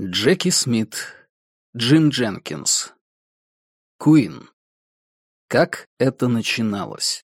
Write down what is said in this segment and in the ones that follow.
Джеки Смит, Джим Дженкинс, Куин. Как это начиналось?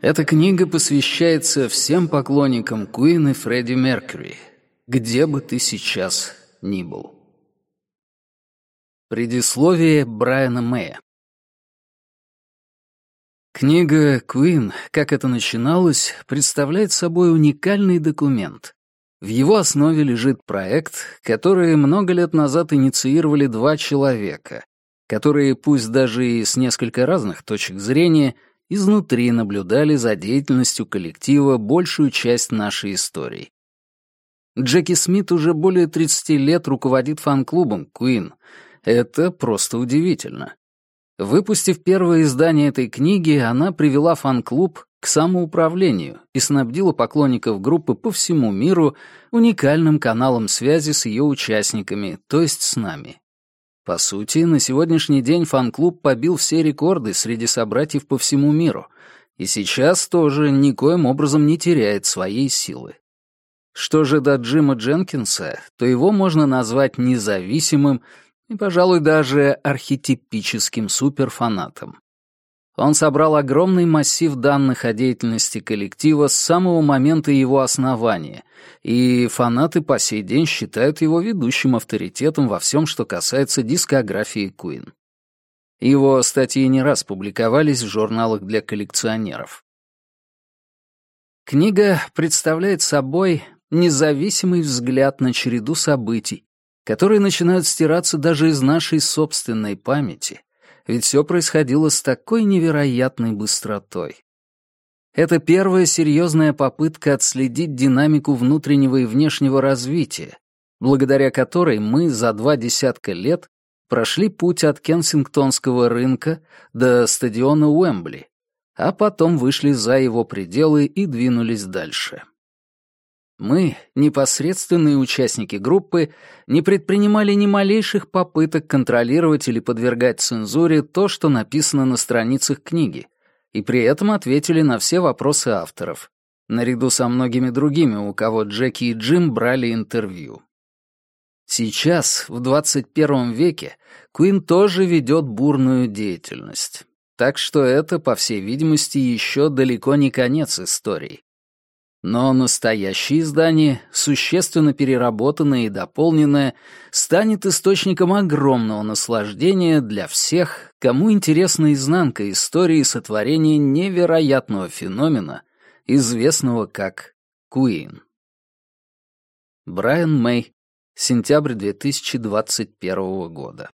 Эта книга посвящается всем поклонникам Куин и Фредди Меркьюри, где бы ты сейчас ни был. Предисловие Брайана Мэя Книга «Куин. Как это начиналось» представляет собой уникальный документ. В его основе лежит проект, который много лет назад инициировали два человека, которые, пусть даже и с несколько разных точек зрения, изнутри наблюдали за деятельностью коллектива большую часть нашей истории. Джеки Смит уже более 30 лет руководит фан-клубом Queen. Это просто удивительно. Выпустив первое издание этой книги, она привела фан-клуб к самоуправлению и снабдила поклонников группы по всему миру уникальным каналом связи с ее участниками, то есть с нами. По сути, на сегодняшний день фан-клуб побил все рекорды среди собратьев по всему миру, и сейчас тоже никоим образом не теряет своей силы. Что же до Джима Дженкинса, то его можно назвать независимым и, пожалуй, даже архетипическим суперфанатом. Он собрал огромный массив данных о деятельности коллектива с самого момента его основания, и фанаты по сей день считают его ведущим авторитетом во всем, что касается дискографии Куин. Его статьи не раз публиковались в журналах для коллекционеров. Книга представляет собой независимый взгляд на череду событий, которые начинают стираться даже из нашей собственной памяти — ведь все происходило с такой невероятной быстротой. Это первая серьезная попытка отследить динамику внутреннего и внешнего развития, благодаря которой мы за два десятка лет прошли путь от Кенсингтонского рынка до стадиона Уэмбли, а потом вышли за его пределы и двинулись дальше. Мы, непосредственные участники группы, не предпринимали ни малейших попыток контролировать или подвергать цензуре то, что написано на страницах книги, и при этом ответили на все вопросы авторов, наряду со многими другими, у кого Джеки и Джим брали интервью. Сейчас, в 21 веке, Куин тоже ведет бурную деятельность. Так что это, по всей видимости, еще далеко не конец истории. Но настоящее издание, существенно переработанное и дополненное, станет источником огромного наслаждения для всех, кому интересна изнанка истории сотворения невероятного феномена, известного как Куин. Брайан Мэй, сентябрь 2021 года.